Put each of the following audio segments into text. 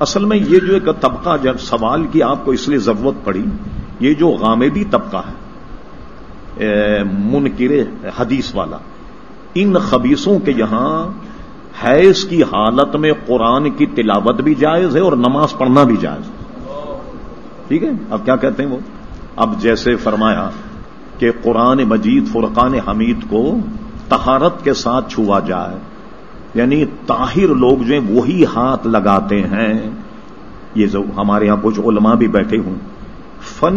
اصل میں یہ جو ایک طبقہ جب سوال کی آپ کو اس لیے ضرورت پڑی، یہ جو غامدی طبقہ ہے منکر حدیث والا، ان خبیصوں کے یہاں حیض کی حالت میں قرآن کی تلاوت بھی جائز ہے اور نماز پڑھنا بھی جائز ہے۔ ٹھیک ہے؟ اب کیا کہتے ہیں وہ؟ اب جیسے فرمایا کہ قرآن مجید فرقان حمید کو تہارت کے ساتھ چھوا جائے یعنی طاہر لوگ جو ہیں وہی ہاتھ لگاتے ہیں۔ یہ جو ہمارے یہاں کچھ علماء بھی بیٹھے ہوں۔ فن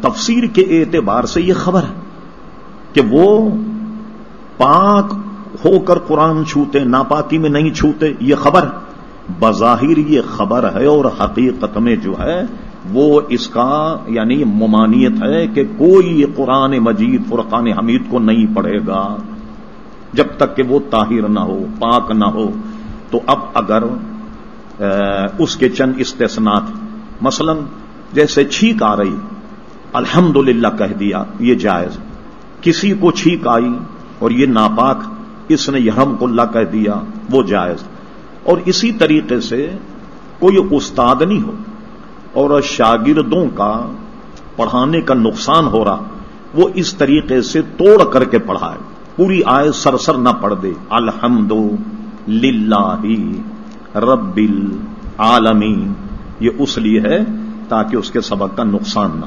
تفسیر کے اعتبار سے یہ خبر ہے کہ وہ پاک ہو کر قرآن چھوتے، ناپاکی میں نہیں چھوتے، یہ خبر بظاہر یہ خبر ہے اور حقیقت میں جو ہے وہ اس کا یعنی ممانیت ہے کہ کوئی قرآن مجید فرقان حمید کو نہیں پڑھے گا۔ جب تک کہ وہ طاہر نہ ہو، پاک نہ ہو۔ تو اب اگر اس کے چند استثنات مثلا جیسے چھینک آ رہی الحمد کہہ دیا، یہ جائز۔ کسی کو چھینک آئی اور یہ ناپاک، اس نے یحم اللہ کہہ دیا، وہ جائز۔ اور اسی طریقے سے کوئی استاد نہیں ہو اور شاگردوں کا پڑھانے کا نقصان ہو رہا، وہ اس طریقے سے توڑ کر کے پڑھائے۔ پوری آئے سرسر نہ پڑھ دے۔ الحمد للہ رب العالمین۔ یہ اس لیے ہے تاکہ اس کے سبق کا نقصان نہ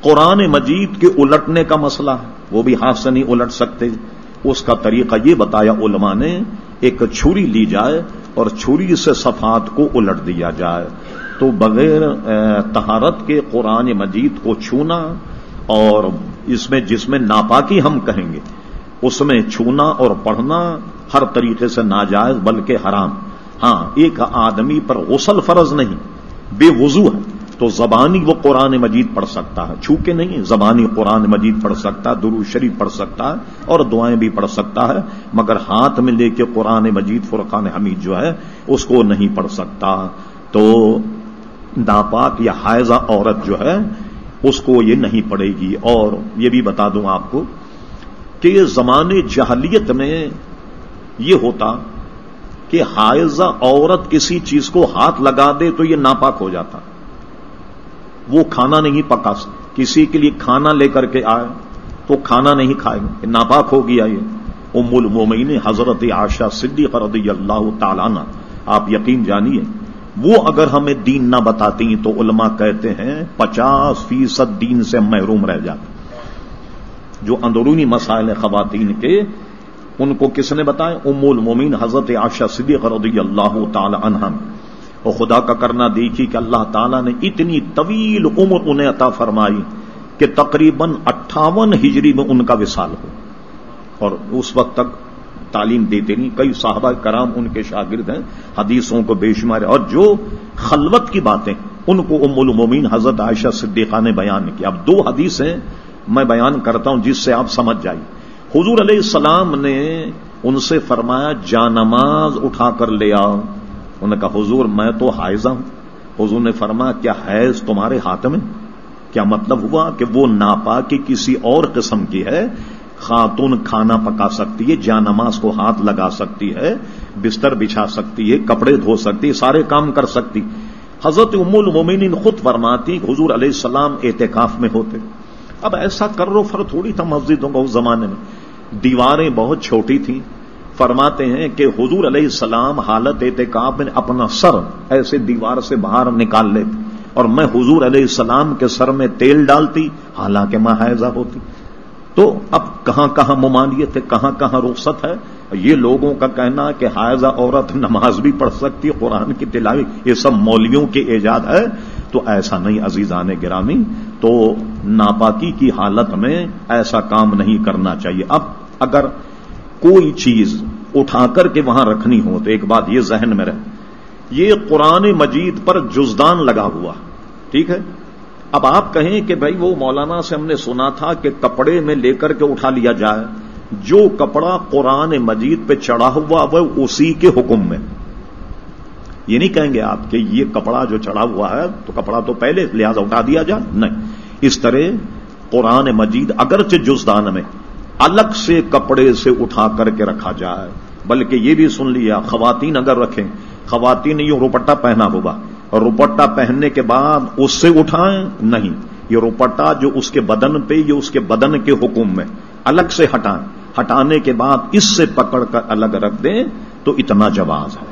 قرآن مجید کے الٹنے کا مسئلہ ہے۔ وہ بھی ہاتھ سے نہیں الٹ سکتے۔ اس کا طریقہ یہ بتایا علماء نے، ایک چھری لی جائے اور چھری سے صفات کو الٹ دیا جائے۔ تو بغیر تہارت کے قرآن مجید کو چھونا اور اس میں، جس میں ناپاکی ہم کہیں گے۔ اس میں چھونا اور پڑھنا ہر طریقے سے ناجائز بلکہ حرام۔ ہاں ایک آدمی پر غسل فرض نہیں، بے وضو ہے۔ تو زبانی وہ قرآن مجید پڑھ سکتا ہے۔ چھو کے نہیں، زبانی قرآن مجید پڑھ سکتا درو شریف پڑھ سکتا ہے اور دعائیں بھی پڑھ سکتا ہے، مگر ہاتھ میں لے کے قرآن مجید فرقان حمید جو ہے، اس کو نہیں پڑھ سکتا۔ تو ناپاک یا حائزہ عورت جو ہے، اس کو یہ نہیں پڑے گی۔ اور یہ بھی بتا دوں آپ کو کہ یہ زمانے جہلیت میں یہ ہوتا کہ حائزہ عورت کسی چیز کو ہاتھ لگا دے تو یہ ناپاک ہو جاتا۔ وہ کھانا نہیں پکا کسی کے لیے کھانا لے کر کے آئے تو کھانا نہیں کھائے گا۔ ناپاک ہو گیا یہ۔ ام المومین حضرت آشا صدیق رضی اللہ تعالیٰ آپ یقین جانیے، وہ اگر ہمیں دین نہ بتاتی تو علماء کہتے ہیں پچاس فیصد دین سے محروم رہ جاتے۔ جو اندرونی مسائل خواتین کے، ان کو کس نے بتایا؟ ام المومین حضرت عاشا صدیق رضی اللہ تعالی عنہ۔ اور خدا کا کرنا دیکھی کہ اللہ تعالیٰ نے اتنی طویل عمر انہیں عطا فرمائی کہ تقریباً اٹھاون ہجری میں ان کا وصال ہو۔ اور اس وقت تک تعلیم دیتے نہیں، کئی صحابہ کرام ان کے شاگرد ہیں، حدیثوں کو بے شمار اور جو خلوت کی باتیں، ان کو ام المومین حضرت عائشہ صدیقہ نے بیان کی اب دو حدیثیں میں بیان کرتا ہوں جس سے آپ سمجھ جائیں۔ حضور علیہ السلام نے ان سے فرمایا، جا نماز اٹھا کر لے آؤ۔ انہوں نے کہا، حضور میں تو حائزہ ہوں۔ حضور نے فرمایا، کیا حیض تمہارے ہاتھ میں؟ کیا مطلب ہوا کہ وہ ناپا کی کسی اور قسم کی ہے؟ خاتون کھانا پکا سکتی ہے، جا نماز کو ہاتھ لگا سکتی ہے، بستر بچھا سکتی ہے، کپڑے دھو سکتی ہے، سارے کام کر سکتی۔ حضرت ام المومنین خود فرماتی، حضور علیہ السلام اعتکاف میں ہوتے۔ اب ایسا کر رو فر تھوڑی تھا مسجدوں کا اس زمانے میں۔ دیواریں بہت چھوٹی تھیں۔ فرماتے ہیں کہ حضور علیہ السلام حالت اعتکاب میں اپنا سر ایسے دیوار سے باہر نکال لیتے۔ اور میں حضور علیہ السلام کے سر میں تیل ڈالتی، حالانکہ میں حائزہ ہوتی۔ تو اب کہاں کہاں ممانیت ہے، کہاں کہاں رخصت ہے؟ یہ لوگوں کا کہنا کہ حائزہ عورت نماز بھی پڑھ سکتی، قرآن کی تلاوی یہ سب مولویوں کی ایجاد ہے۔ تو ایسا نہیں عزیزان گرامی تو ناپاکی کی حالت میں ایسا کام نہیں کرنا چاہیے۔ اب اگر کوئی چیز اٹھا کر کے وہاں رکھنی ہو تو ایک بات یہ ذہن میں رہے۔ یہ قرآن مجید پر جزدان لگا ہوا۔ ٹھیک ہے؟ اب آپ کہیں کہ بھائی وہ مولانا سے ہم نے سنا تھا کہ کپڑے میں لے کر کے اٹھا لیا جائے۔ جو کپڑا قرآن مجید پہ چڑھا ہوا وہ اسی کے حکم میں۔ یہ نہیں کہیں گے آپ کہ یہ کپڑا جو چڑھا ہوا ہے تو کپڑا تو پہلے لہٰذا اٹھا دیا جائے۔ نہیں۔ اس طرح قرآن مجید اگرچہ جزدان میں الگ سے کپڑے سے اٹھا کر کے رکھا جائے، بلکہ یہ بھی سن لیا، خواتین اگر رکھیں، خواتین یوں روپٹا پہنا ہوگا۔ اور روپٹا پہننے کے بعد اس سے اٹھائیں؟ نہیں۔ یہ روپٹا جو اس کے بدن پہ، یہ اس کے بدن کے حکم میں الگ سے ہٹائیں۔ ہٹانے کے بعد اس سے پکڑ کر الگ رکھ دیں تو اتنا جواز ہے۔